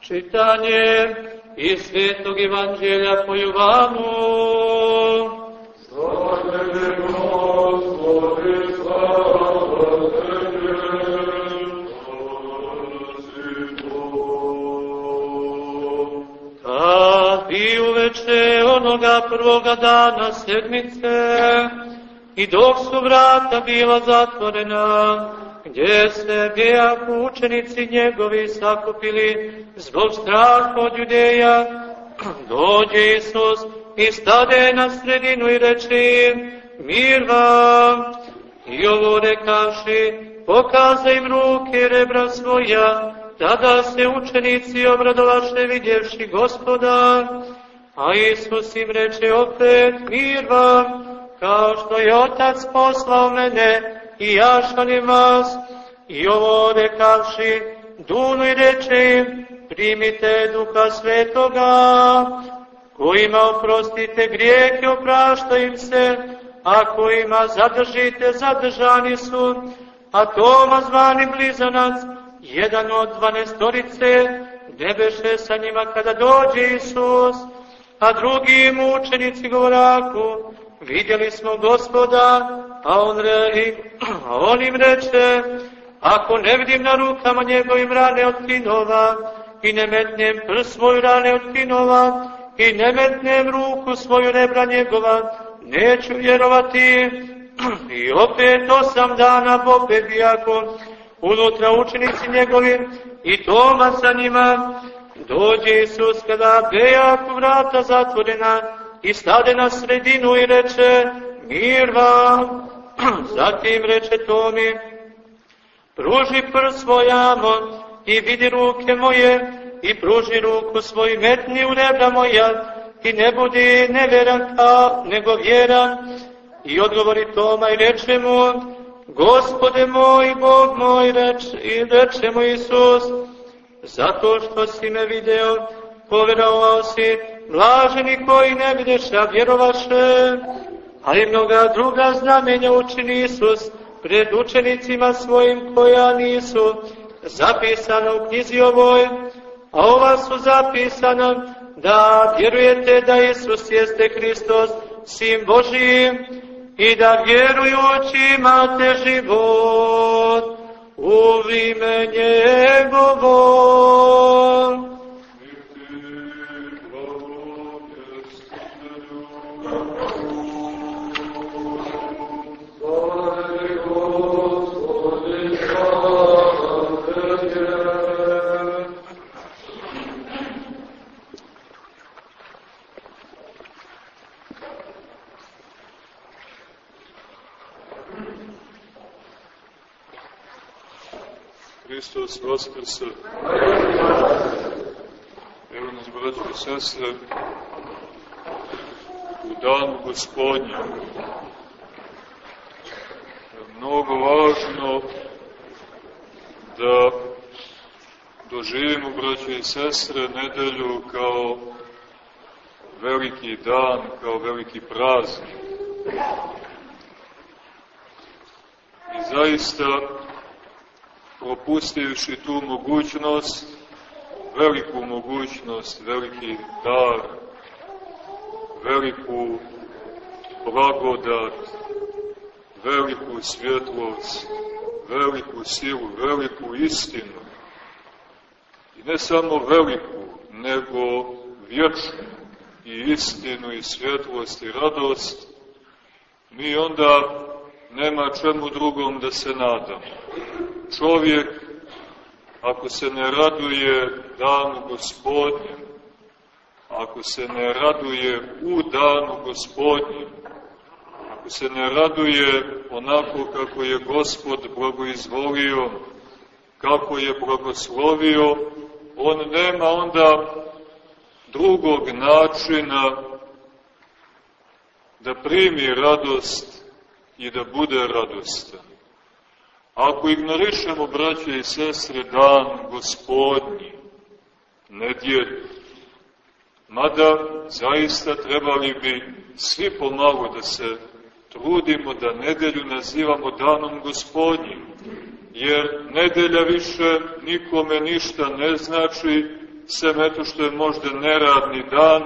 Čitanje iz Svetog Evanđelja po Jovanu. Sedmice, i dok su vrata bila zatvorena, gdje se bijak učenici njegovi sakupili zbog straha od judeja, dođe Isus i stade na sredinu i reče im, mir vam, i ovo rekavši, pokaza im ruke rebra svoja, tada se učenici obradovaše vidjevši gospoda, a Isus im reče opet, mir vam, kao što je Otac poslao mene, i ja šalim vas, i ovo rekavši, dunu i reče im, primite duha svetoga, kojima oprostite grijeke, oprašta im se, a kojima zadržite, zadržani su, a Toma zvani blizanac, jedan od dvanestorice, ne beše sa njima kada dođe Isus, a drugi mučenici govoraku, vidjeli smo gospoda, a on, re, a on im reče, ako ne vidim na rukama njegovim rane od klinova, i ne metnem prst svoju rane od klinova, i ne metnem ruku svoju rebra njegova, neću vjerovati. I opet osam dana Bobe bijakon, unutra učenici njegovi, i Toma sa njima, dođe Isus kada bejak vrata zatvorena, i stade na sredinu i reče, mir vam. Zatim reče Tomi, pruži prst svoj amon i vidi ruke moje i pruži ruku svoj metni u rebra moja i ne budi neveran kao nego vjeran. I odgovori Toma i reče mu, Gospode moj, Bog moj, reč, i reče mu Isus, zato što si me video, poverovao si, blaženi koji ne videš, a vjerovaše, a i mnoga druga znamenja učini Isus pred učenicima svojim koja nisu zapisana u knjizi ovoj, a ova su zapisana da vjerujete da Isus jeste Hristos, Sin Božiji, i da vjerujući imate život u ime njegovo. Vaskrse. Evo nas, braći i sestre, u danu gospodnju. Mnogo važno da doživimo, braći i sestre, nedelju kao veliki dan, kao veliki praznik. I zaista propustivši tu mogućnost, veliku mogućnost, veliki dar, veliku blagodat, veliku svjetlost, veliku silu, veliku istinu. I ne samo veliku, nego vječnu i istinu i svjetlost i radost, mi onda nema čemu drugom da se nadamo čovjek, ako se ne raduje danu gospodnjem, ako se ne raduje u danu gospodnjem, ako se ne raduje onako kako je gospod blagoizvolio, kako je blagoslovio, on nema onda drugog načina da primi radost i da bude radostan. Ako ignorišemo, braće i sestre, dan gospodnji, nedjelju, Mada zaista trebali bi svi pomalo da se trudimo da nedelju nazivamo danom gospodnjim, jer nedelja više nikome ništa ne znači, sem eto što je možda neradni dan,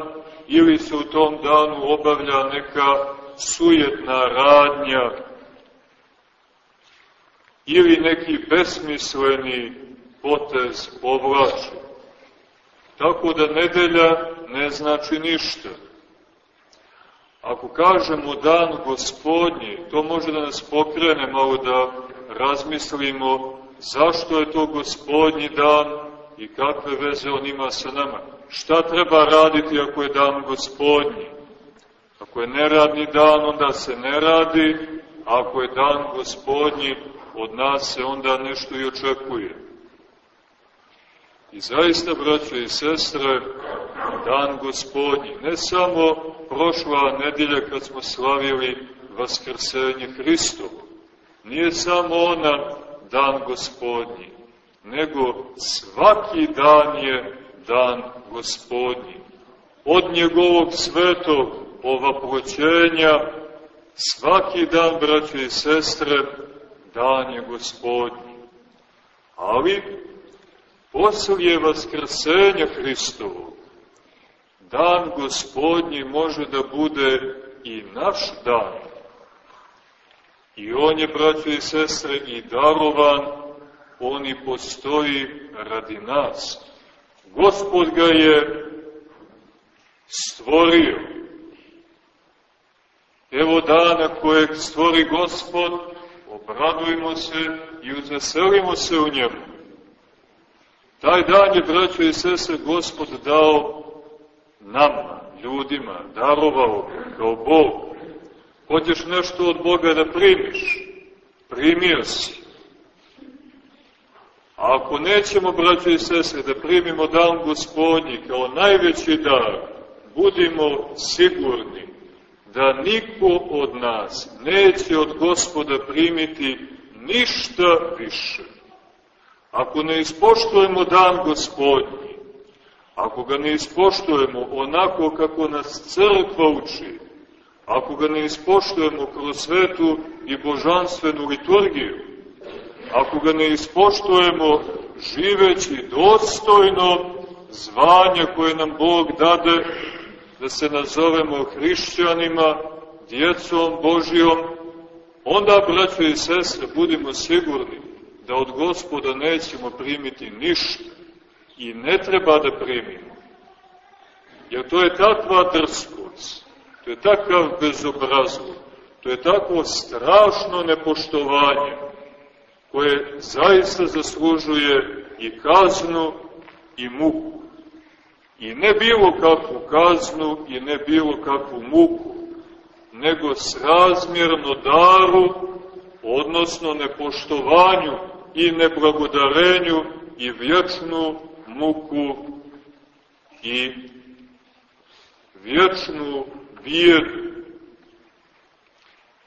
ili se u tom danu obavlja neka sujetna radnja, ili neki besmisleni potez povlači. Tako da nedelja ne znači ništa. Ako kažemo dan gospodnji, to može da nas pokrene malo da razmislimo zašto je to gospodnji dan i kakve veze on ima sa nama. Šta treba raditi ako je dan gospodnji? Ako je neradni dan, onda se ne radi, a ako je dan gospodnji, od nas se onda nešto i očekuje. I zaista, braćo i sestre, dan gospodnji, ne samo prošla nedelja kad smo slavili Vaskrsenje Hristovo, nije samo ona dan gospodnji, nego svaki dan je dan gospodnji. Od njegovog svetog ovaproćenja, svaki dan, braćo i sestre, dan je gospodnji. Ali, poslije Vaskrsenja Hristovog, dan gospodnji može da bude i naš dan. I on je, braćo i sestre, i darovan, on i postoji radi nas. Gospod ga je stvorio. Evo dana kojeg stvori Gospod, obradujemo se i uzveselimo se u njemu. Taj dan je, braćo i sese, Gospod dao nama, ljudima, darovao kao Bog. Hoćeš nešto od Boga da primiš? Primio si. A ako nećemo, braćo i sese, da primimo dan gospodnji kao najveći dar, budimo sigurni da niko od nas neće od gospoda primiti ništa više. Ako ne ispoštujemo dan gospodnji, ako ga ne ispoštujemo onako kako nas crkva uči, ako ga ne ispoštujemo kroz svetu i božanstvenu liturgiju, ako ga ne ispoštujemo živeći dostojno zvanja koje nam Bog dade, da se nazovemo hrišćanima, djecom Božijom, onda, braćo i sestre, budimo sigurni da od gospoda nećemo primiti ništa i ne treba da primimo. Jer to je takva drskost, to je takav bezobrazluk, to je takvo strašno nepoštovanje koje zaista zaslužuje i kaznu i muku. I ne bilo kakvu kaznu i ne bilo kakvu muku, nego srazmjerno daru, odnosno nepoštovanju i neblagodarenju i vječnu muku i vječnu bijedu.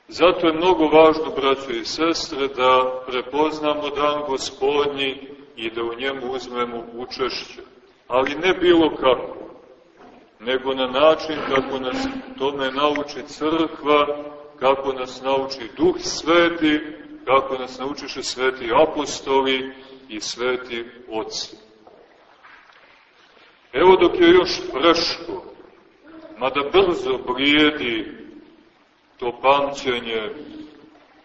Zato je mnogo važno, braćo i sestre, da prepoznamo dan gospodnji i da u njemu uzmemo učešće. Ali ne bilo kako, nego na način kako nas tome nauči crkva, kako nas nauči Duh Sveti, kako nas naučiše sveti apostoli i sveti oci. Evo dok je još freško, mada brzo blijedi to pamćenje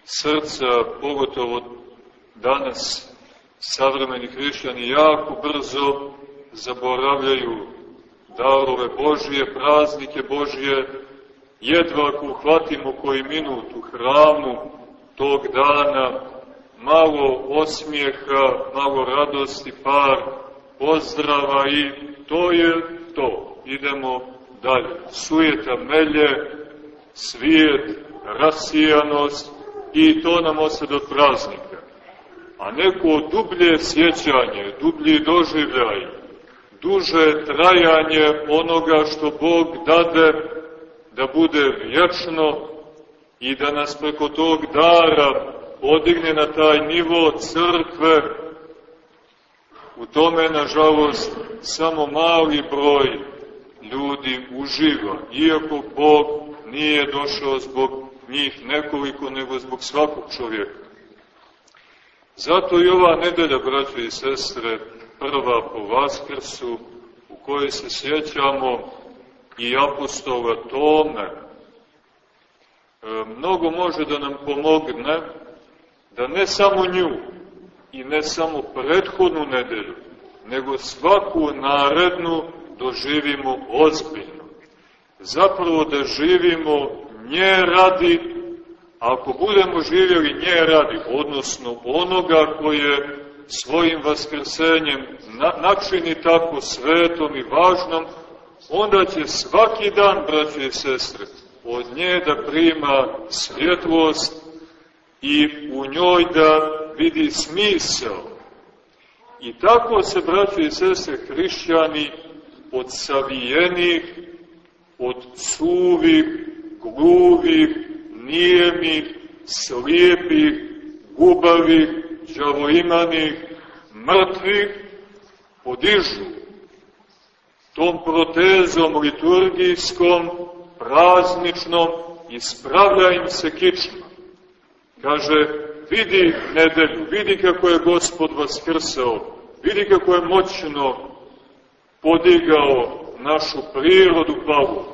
srca, pogotovo danas savremeni hrišćani jako brzo zaboravljaju darove Božije, praznike Božije, jedva ako uhvatimo koji minut u hramu tog dana, malo osmijeha, malo radosti, par pozdrava i to je to. Idemo dalje. Sujeta melje, svijet, rasijanost i to nam osad od praznika. A neko dublje sjećanje, dublji doživljaj, duže trajanje onoga što Bog dade da bude vječno i da nas preko tog dara podigne na taj nivo crkve, u tome, nažalost, samo mali broj ljudi uživa, iako Bog nije došao zbog njih nekoliko, nego zbog svakog čovjeka. Zato i ova nedelja, braće i sestre, prva po Vaskrsu, u kojoj se sjećamo i apostola Tome, e, mnogo može da nam pomogne da ne samo nju i ne samo prethodnu nedelju, nego svaku narednu doživimo ozbiljno. Zapravo da živimo nje radi, ako budemo živjeli nje radi, odnosno onoga koje svojim vaskrsenjem na, načini tako svetom i važnom, onda će svaki dan, braće i sestre, od nje da prima svjetlost i u njoj da vidi smisao. I tako se, braće i sestre, hrišćani od savijenih, od suvih, gluvih, nijemih, slijepih, gubavih, džavoimanih, mrtvih, podižu tom protezom liturgijskom, prazničnom, ispravlja im se kičma. Kaže, vidi nedelju, vidi kako je gospod vaskrsao, vidi kako je moćno podigao našu prirodu pavu.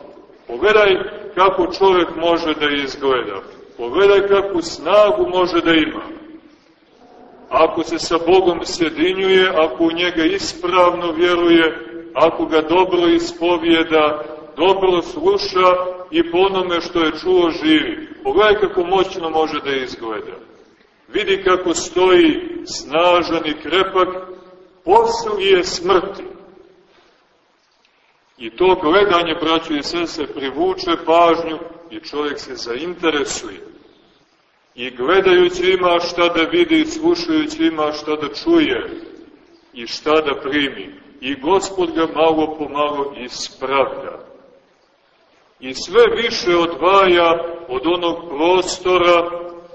Pogledaj kako čovjek može da izgleda. Pogledaj kakvu snagu može da ima. Ako se sa Bogom sjedinjuje, ako u njega ispravno vjeruje, ako ga dobro ispovijeda, dobro sluša i po onome što je čuo živi. Pogledaj kako moćno može da izgleda. Vidi kako stoji snažan i krepak poslije smrti. I to gledanje, braćo i sese, privuče pažnju i čovjek se zainteresuje. I gledajući ima šta da vidi, i slušajući ima šta da čuje i šta da primi. I gospod ga malo po malo ispravlja. I sve više odvaja od onog prostora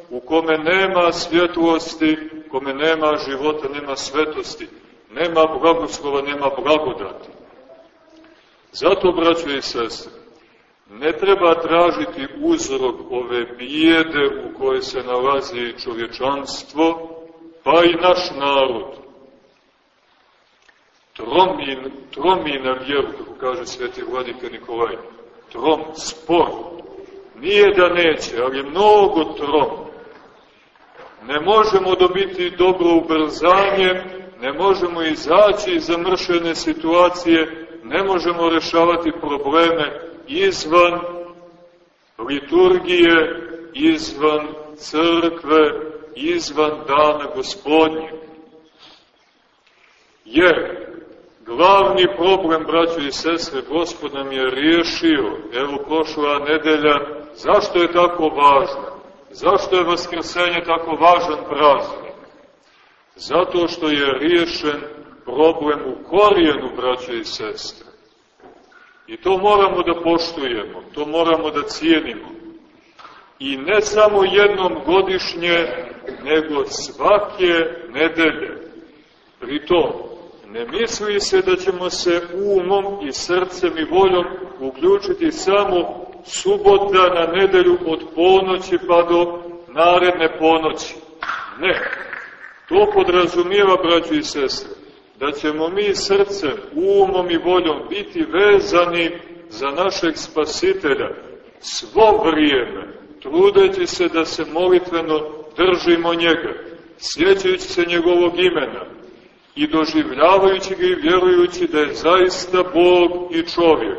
u kome nema svjetlosti, kome nema života, nema svetosti, nema blagoslova, nema blagodati. Zato, braćo i sestre, ne treba tražiti uzrok ove bijede u kojoj se nalazi čovječanstvo, pa i naš narod. Tromin, tromina vjeru, kako kaže sveti vladika Nikolaj, trom, spor. Nije da neće, ali mnogo trom. Ne možemo dobiti dobro ubrzanje, ne možemo izaći iz zamršene situacije, ne možemo rešavati probleme izvan liturgije, izvan crkve, izvan dana gospodnje. Jer glavni problem, braćo i sestre, gospod nam je riješio, evo prošla nedelja, zašto je tako važno? Zašto je Vaskrsenje tako važan praznik? Zato što je riješen problem u korijenu, braće i sestre. I to moramo da poštujemo, to moramo da cijenimo. I ne samo jednom godišnje, nego svake nedelje. Pritom, ne misli se da ćemo se umom i srcem i voljom uključiti samo subota na nedelju od ponoći pa do naredne ponoći. Ne. To podrazumijeva, braću i sestre, da ćemo mi srcem, umom i voljom biti vezani za našeg spasitelja svo vrijeme, trudeći se da se molitveno držimo njega, sjećajući se njegovog imena i doživljavajući ga i vjerujući da je zaista Bog i čovjek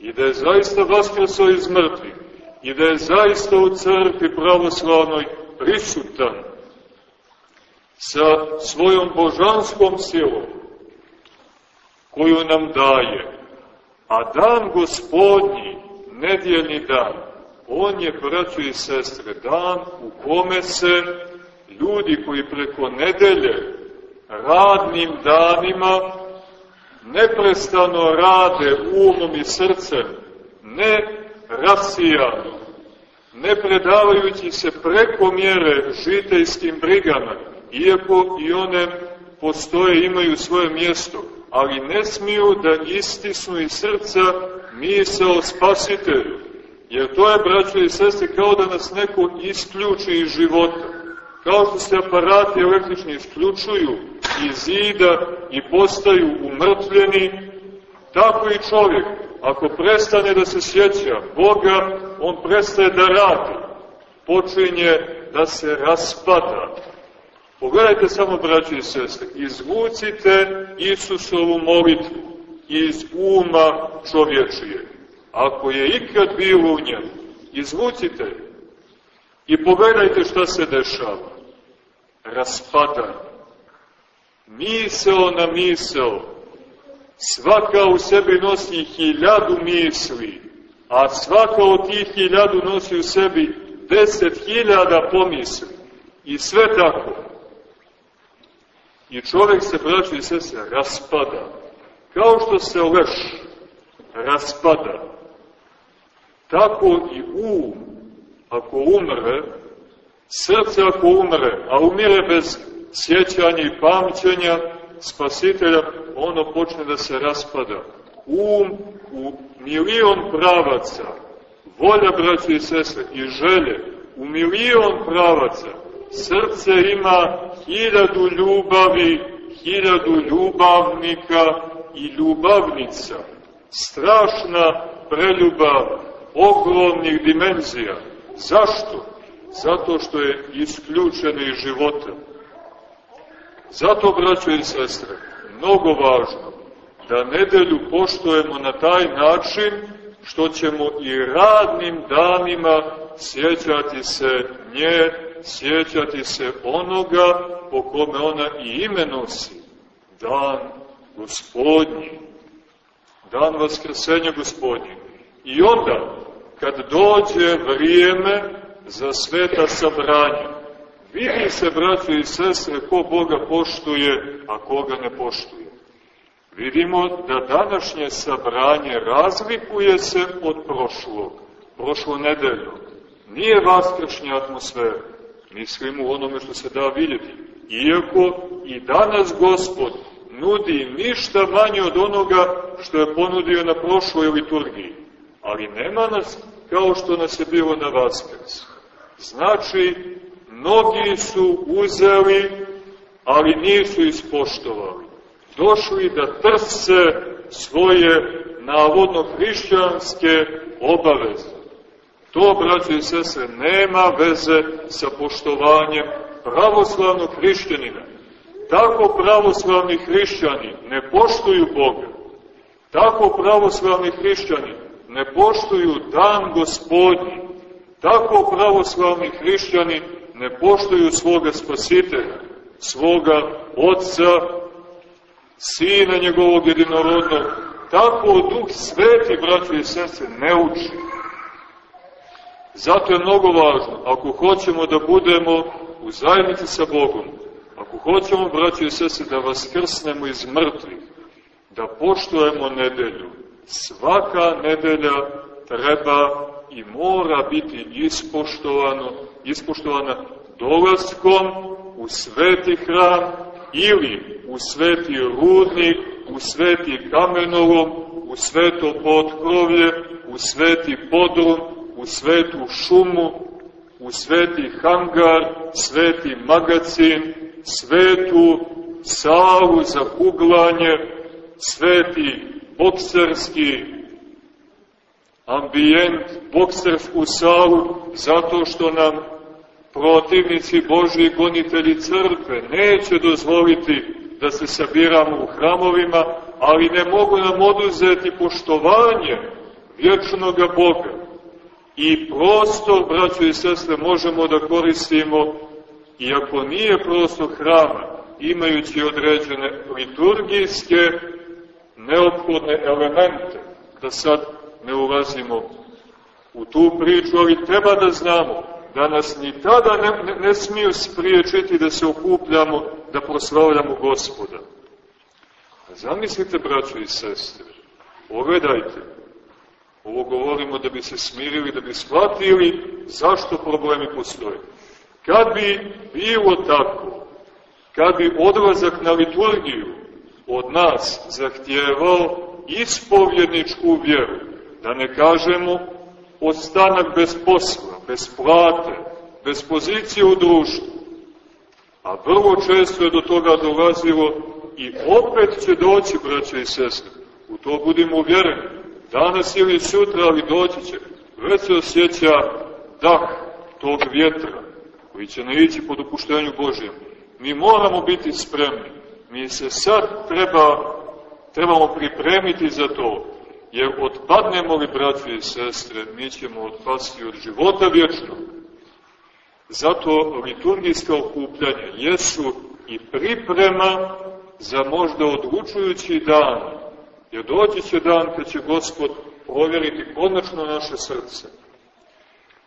i da je zaista vaskrsao iz mrtvih i da je zaista u crkvi pravoslavnoj prisutan sa svojom božanskom silom koju nam daje. A dan gospodnji, nedjeljni dan, on je, braćo i sestre, dan u kome se ljudi koji preko nedelje radnim danima neprestano rade umom i srcem, ne rasijano, ne predavajući se preko mjere žitejskim brigama, iako i one postoje, imaju svoje mjesto, ali ne smiju da istisnu iz srca misao spasitelju. Jer to je, braćo i sestri, kao da nas neko isključi iz života. Kao što se aparati električni isključuju iz zida i postaju umrtvljeni, tako i čovjek, ako prestane da se sjeća Boga, on prestaje da radi. Počinje da se raspada. Pogledajte samo, braći i sestre, izvucite Isusovu molitvu iz uma čovječije. Ako je ikad bilo u njemu, izvucite i pogledajte šta se dešava. Raspadanje. Miseo na miseo. Svaka u sebi nosi hiljadu misli, a svaka od tih hiljadu nosi u sebi deset hiljada pomisli. I sve tako. I čovjek se, braći i sese, raspada. Kao što se leš raspada, tako i um, ako umre, srce ako umre, a umire bez sjećanja i pamćenja spasitelja, ono počne da se raspada. Um u milion pravaca, volja, braći i sese, i želje, u milion pravaca, srce ima hiljadu ljubavi, hiljadu ljubavnika i ljubavnica. Strašna preljubav ogromnih dimenzija. Zašto? Zato što je isključena iz života. Zato, braćo i sestre, mnogo važno da nedelju poštojemo na taj način što ćemo i radnim danima sjećati se nje, sjećati se onoga po kome ona i ime nosi. Dan gospodnji. Dan vaskrsenja gospodnji. I onda, kad dođe vrijeme za sveta sabranja, vidi se, braćo i sestre, ko Boga poštuje, a koga ne poštuje. Vidimo da današnje sabranje razlikuje se od prošlog, prošlo nedeljo. Nije vaskršnja atmosfera, mislim u onome što se da vidjeti. Iako i danas Gospod nudi ništa manje od onoga što je ponudio na prošloj liturgiji. Ali nema nas kao što nas je bilo na Vaskrs. Znači, mnogi su uzeli, ali nisu ispoštovali. Došli da trse svoje navodno hrišćanske obaveze. To, braće i sese, nema veze sa poštovanjem pravoslavnog hrišćanina. Tako pravoslavni hrišćani ne poštuju Boga. Tako pravoslavni hrišćani ne poštuju dan gospodnji. Tako pravoslavni hrišćani ne poštuju svoga spasitelja, svoga Otca, Sina njegovog jedinorodnog. Tako Duh Sveti, braćo i sestre, ne uči. Zato je mnogo važno, ako hoćemo da budemo u zajednici sa Bogom, ako hoćemo, braćo i sese, da vaskrsnemo iz mrtvih, da poštujemo nedelju, svaka nedelja treba i mora biti ispoštovano, ispoštovana dolaskom u sveti hram ili u sveti rudnik, u sveti kamenolom, u sveto potkrovlje, u sveti podrum, u svetu šumu, u sveti hangar, sveti magacin, svetu salu za kuglanje, sveti bokserski ambijent, boksersku salu, zato što nam protivnici Božji gonitelji crkve neće dozvoliti da se sabiramo u hramovima, ali ne mogu nam oduzeti poštovanje vječnog Boga. I prostor, braćo i sestre, možemo da koristimo, iako nije prostor hrama, imajući određene liturgijske neophodne elemente, da sad ne ulazimo u tu priču, ali treba da znamo da nas ni tada ne, ne, ne smiju spriječiti da se okupljamo, da proslavljamo gospoda. Zamislite, braćo i sestre, pogledajte, ovo govorimo da bi se smirili, da bi shvatili zašto problemi postoje. Kad bi bilo tako, kad bi odlazak na liturgiju od nas zahtjevao ispovjedničku vjeru, da ne kažemo ostanak bez posla, bez plate, bez pozicije u društvu. A vrlo često je do toga dolazilo i opet će doći, braće i sestre. U to budimo uvjereni. Danas ili sutra, ali doći će. Već se osjeća dah tog vjetra koji će naići po dopuštenju Božjem. Mi moramo biti spremni. Mi se sad treba, trebamo pripremiti za to. Jer odpadnemo li, braće i sestre, mi ćemo odpasti od života vječnog. Zato liturgijska okupljanja jesu i priprema za možda odlučujući dan, jer doći će dan kad će Gospod provjeriti konačno naše srce.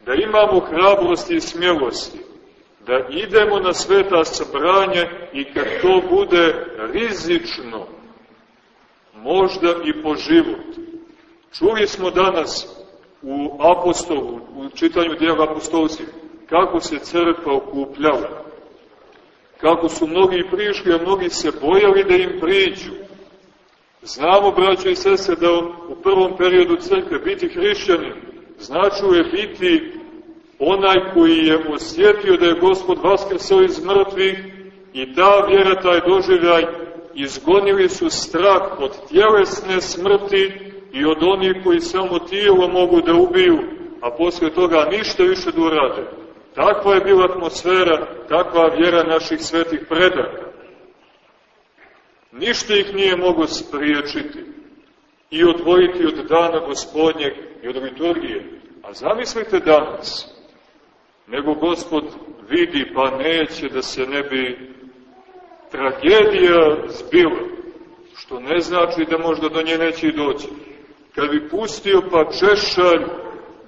Da imamo hrabrosti i smjelosti, da idemo na sveta sabranje i kad to bude rizično, možda i po život. Čuli smo danas u apostolu, u čitanju dijela apostolskih, kako se crkva okupljala, kako su mnogi prišli, a mnogi se bojali da im priđu. Znamo, braćo i sese, da u prvom periodu crkve biti hrišćanin značuje je biti onaj koji je osjetio da je Gospod vaskrsao iz mrtvih i ta vjera, taj doživljaj, izgonili su strah od tjelesne smrti i od onih koji samo tijelo mogu da ubiju, a posle toga ništa više da urade. Takva je bila atmosfera, takva vjera naših svetih predaka. Ništa ih nije mogo spriječiti i odvojiti od dana gospodnjeg i od liturgije. A zamislite danas, nego gospod vidi pa neće da se ne bi tragedija zbila, što ne znači da možda do nje neće i doći. Kad bi pustio pa češalj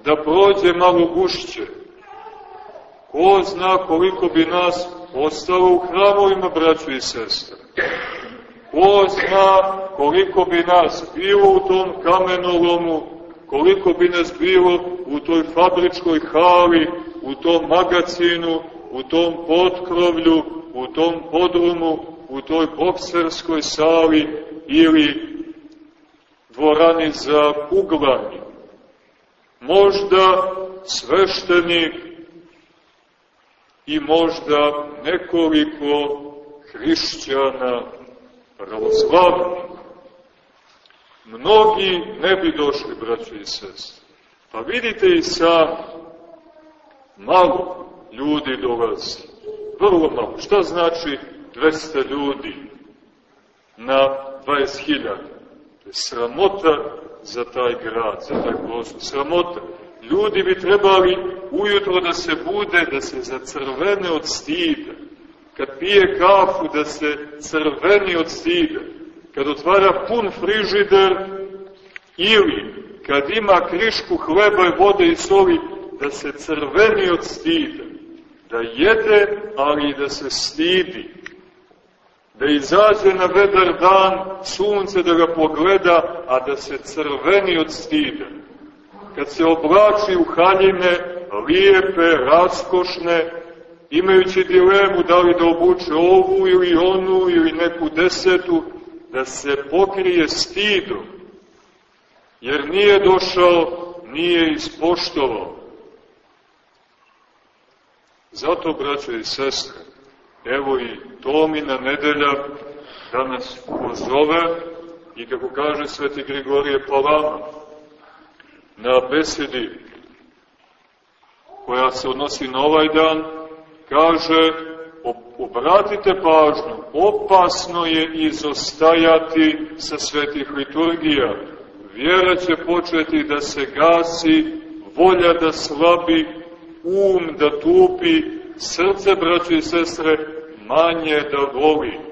da prođe malo gušće, ko zna koliko bi nas ostalo u hramovima, braćo i sestre. Ko zna koliko bi nas bilo u tom kamenolomu, koliko bi nas bilo u toj fabričkoj hali, u tom magacinu, u tom potkrovlju, u tom podrumu, u toj bokserskoj sali ili dvorani za uglani. Možda sveštenik i možda nekoliko hrišćana pravoslavnih. Mnogi ne bi došli, braćo i sest. Pa vidite i sam, malo ljudi dolazi. Vrlo malo. Šta znači 200 ljudi na 20.000? To je sramota za taj grad, za taj prostor. Sramota. Ljudi bi trebali ujutro da se bude, da se zacrvene od stida. Kad pije kafu, da se crveni od stida. Kad otvara pun frižider ili kad ima krišku hleba i vode i soli, da se crveni od stida. Da jede, ali da se stidi. Da izađe na vedar dan, sunce da ga pogleda, a da se crveni od stida kad se oblači u haljine, lijepe, raskošne, imajući dilemu da li da obuče ovu ili onu ili neku desetu, da se pokrije stidom, jer nije došao, nije ispoštovao. Zato, braćo i sestre, evo i Tomina nedelja da nas pozove i kako kaže sveti Grigorije Palama, na besedi koja se odnosi na ovaj dan, kaže, obratite pažnju, opasno je izostajati sa svetih liturgija. Vjera će početi da se gasi, volja da slabi, um da tupi, srce, braći i sestre, manje da voli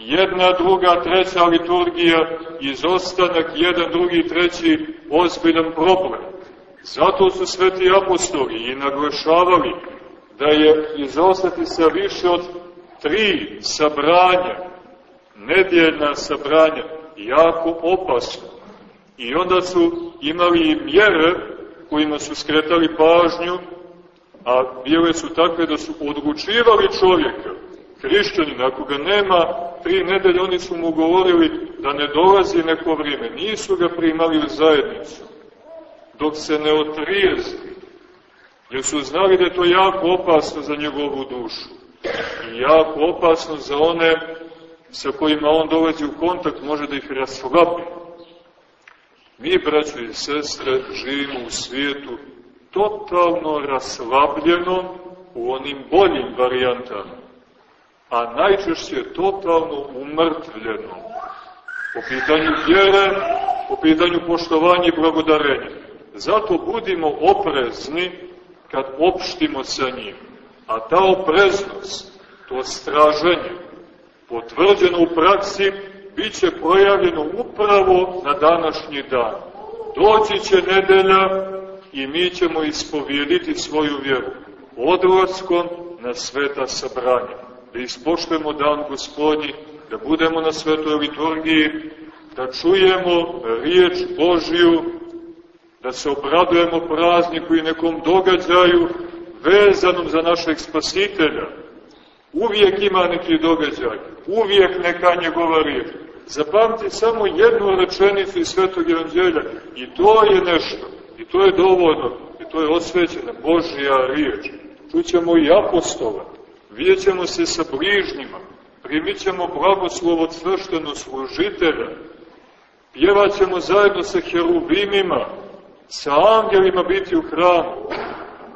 jedna, druga, treća liturgija, izostanak, jedan, drugi, treći, ozbiljan problem. Zato su sveti apostoli i naglašavali da je izostati sa više od tri sabranja, nedjeljna sabranja, jako opasno. I onda su imali mjere kojima su skretali pažnju, a bile su takve da su odlučivali čovjeka hrišćanin, ako ga nema tri nedelje, oni su mu govorili da ne dolazi neko vrijeme, nisu ga primali u zajednicu, dok se ne otrijezi, jer su znali da je to jako opasno za njegovu dušu i jako opasno za one sa kojima on dolazi u kontakt, može da ih raslabi. Mi, braćo i sestre, živimo u svijetu totalno raslabljeno u onim boljim varijantama, a najčešće totalno umrtvljeno po pitanju vjere, po pitanju poštovanja i blagodarenja. Zato budimo oprezni kad opštimo sa njim. A ta opreznost, to straženje, potvrđeno u praksi, bit će projavljeno upravo na današnji dan. Doći će nedelja i mi ćemo ispovijediti svoju vjeru odlaskom na sveta sabranja. Da ispoštujemo dan gospodnji, da budemo na svetoj liturgiji, da čujemo riječ Božiju, da se obradujemo prazniku i nekom događaju vezanom za našeg spasitelja. Uvijek ima neki događaj, uvijek neka njegova riječ. Zapamti samo jednu rečenicu iz Svetog Evanđelja i to je nešto, i to je dovoljno, i to je osvećena Božja riječ. Čućemo i apostola, vidjet se sa bližnjima, primit ćemo blagoslov od služitelja, pjevat ćemo zajedno sa herubimima, sa angelima biti u hramu,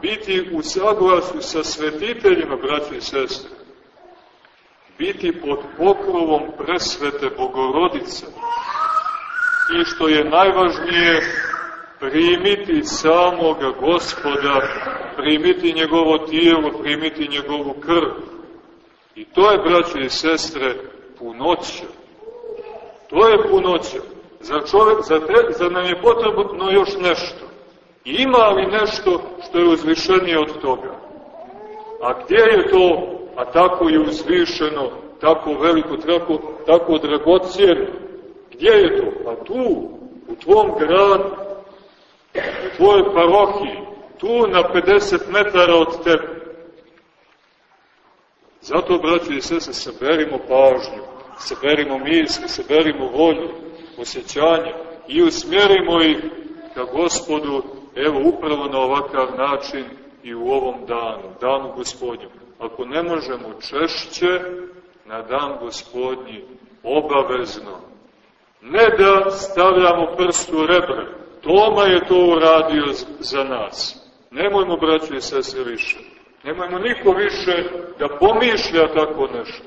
biti u saglasu sa svetiteljima, braći i sestre, biti pod pokrovom presvete Bogorodice i što je najvažnije, primiti samoga gospoda, primiti njegovo tijelo, primiti njegovu krv. I to je, braći i sestre, punoća. To je punoća. Za, čovjek, za, te, za nam je potrebno još nešto. Ima li nešto što je uzvišenije od toga? A gdje je to, a tako je uzvišeno, tako veliko, tako, tako dragocijeno? Gdje je to? Pa tu, u tvom gradu, u tvojoj parohiji, tu na 50 metara od tebe. Zato, braći i sese, saberimo pažnju, saberimo misli, saberimo volju, osjećanja i usmjerimo ih ka gospodu, evo upravo na ovakav način i u ovom danu, danu gospodnju. Ako ne možemo češće, na dan gospodnji, obavezno. Ne da stavljamo prst u rebre, Toma je to uradio za nas. Nemojmo, braći i sese, više. Nemojmo niko više da pomišlja tako nešto.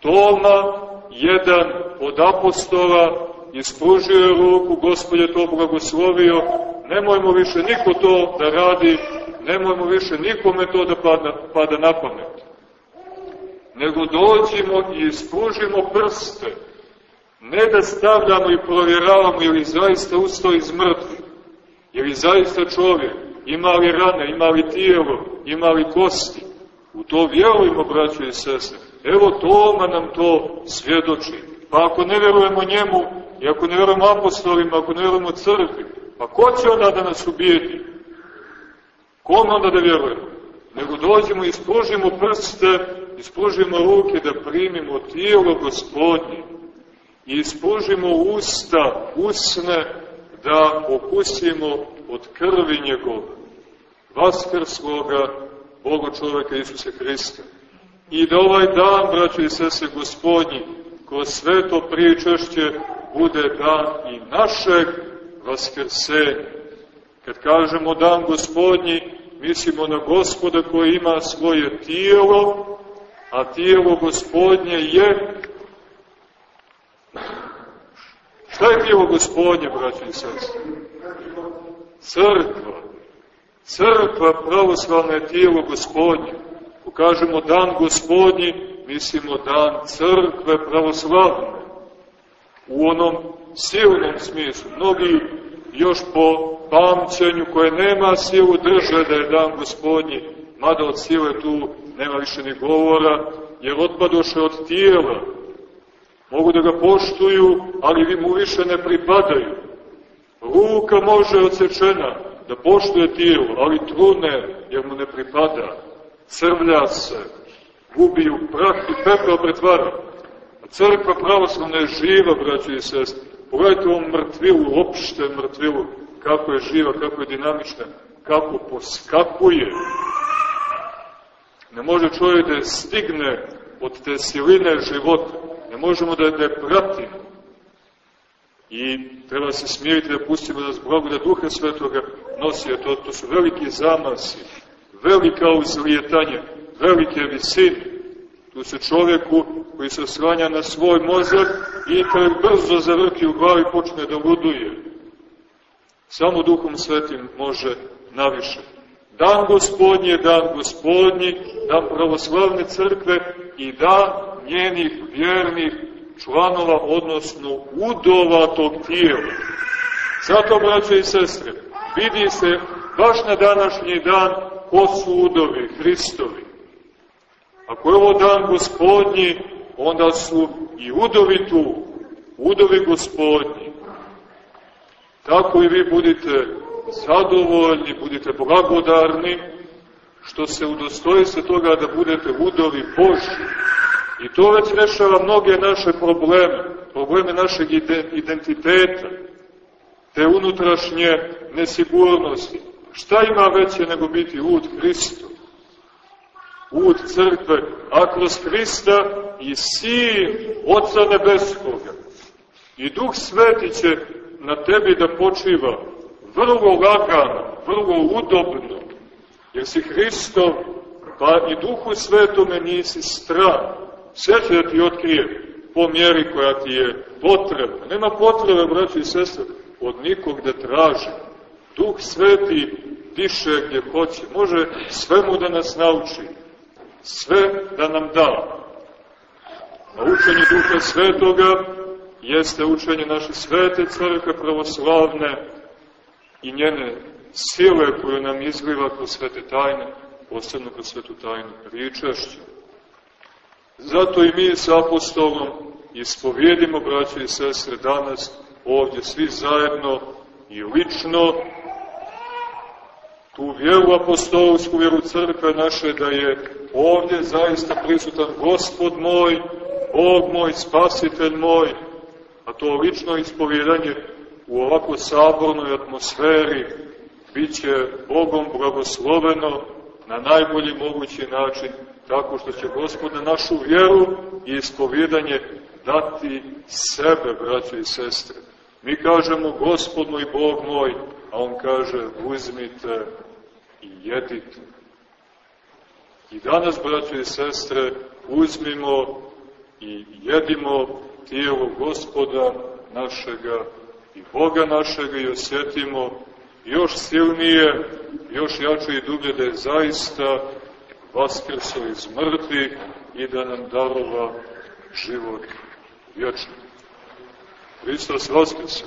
Toma, jedan od apostola, ispružio je ruku, Gospod je to blagoslovio, nemojmo više niko to da radi, nemojmo više nikome to da pada, pada na pamet. Nego dođimo i ispružimo prste, ne da stavljamo i provjeravamo ili zaista usto iz mrtvi, ili zaista čovjek, ima li rane, ima li tijelo, ima li kosti. U to vjerujemo, braćo i sestre. Evo Toma nam to svjedoči. Pa ako ne vjerujemo njemu, i ako ne vjerujemo apostolima, ako ne vjerujemo crkvi, pa ko će onda da nas ubijeti? Kom onda da vjerujemo? Nego dođemo i ispružimo prste, ispružimo ruke da primimo tijelo gospodnje i ispružimo usta, usne, da okusimo od krvi njegove, vaskrsloga Boga čoveka Isusa Hrista. I da ovaj dan, braći i sese gospodnji, kroz sve to pričešće bude dan i našeg vaskrsenja. Kad kažemo dan gospodnji, mislimo na gospoda koji ima svoje tijelo, a tijelo gospodnje je Šta je tijelo gospodnje, braći i sestri? Crkva. Crkva pravoslavna je tijelo gospodnje. Pokažemo dan gospodnji, mislimo dan crkve pravoslavne. U onom silnom smislu. Mnogi još po pamćenju koje nema silu drže da je dan gospodnji, mada od sile tu nema više ni govora, jer otpadoše od tijela, Mogu da ga poštuju, ali vi mu više ne pripadaju. Ruka može odsečena da poštuje tijelo, ali trune jer mu ne pripada. Crvlja se. gubi u prah i pepeo pretvara. Crkva pravoslavna je živa, braći i sestri. Pogledajte ovom mrtvilu, opšte mrtvilu, kako je živa, kako je dinamična, kako poskakuje. Ne može čovjek da je stigne od te siline života. Ne možemo da, da je pratimo. I treba se smiriti da pustimo da zbog da Duha Svetoga nosi, to, to su veliki zamasi, velika uzlijetanja, velike visine. Tu se čovjeku koji se oslanja na svoj mozak i kad brzo zavrti u glavi počne da luduje. Samo Duhom Svetim može naviše. Dan gospodnji je dan gospodnji, dan pravoslavne crkve i dan njenih vjernih članova, odnosno udova tog tijela. Zato, braće i sestre, vidi se baš na današnji dan ko su udovi Hristovi. Ako je ovo dan gospodnji, onda su i udovi tu, udovi gospodnji. Tako i vi budite zadovoljni, budite blagodarni, što se udostojite toga da budete udovi Boži. I to već rešava mnoge naše probleme, probleme našeg identiteta, te unutrašnje nesigurnosti. Šta ima veće nego biti ud Hristo? Ud crkve, a kroz Hrista i sin Otca Nebeskoga. I Duh Sveti će na tebi da počiva vrlo lagano, vrlo udobno, jer si Hristov, pa i Duhu Svetome nisi stran. Sve će da ti otkrije po mjeri koja ti je potrebna. Nema potrebe, braći i sestre, od nikog da traži. Duh Sveti diše gdje hoće. Može svemu da nas nauči. Sve da nam da. A učenje Duha Svetoga jeste učenje naše svete crkve pravoslavne i njene sile koje nam izgliva kroz svete tajne, posebno kroz svetu tajnu pričašću. Zato i mi sa apostolom ispovjedimo, braće i sestre, danas ovdje svi zajedno i lično tu vjeru apostolsku, vjeru crkve naše, da je ovdje zaista prisutan Gospod moj, Bog moj, Spasitelj moj, a to lično ispovjedanje u ovako sabornoj atmosferi bit će Bogom blagosloveno na najbolji mogući način, tako što će Gospod na našu vjeru i ispovjedanje dati sebe, braće i sestre. Mi kažemo Gospod moj, Bog moj, a On kaže uzmite i jedite. I danas, braće i sestre, uzmimo i jedimo tijelo Gospoda našega i Boga našega i osjetimo još silnije, još jače i dublje da je zaista vaskrso iz mrtvi i da nam darova život vječni. Hristos vaskrso.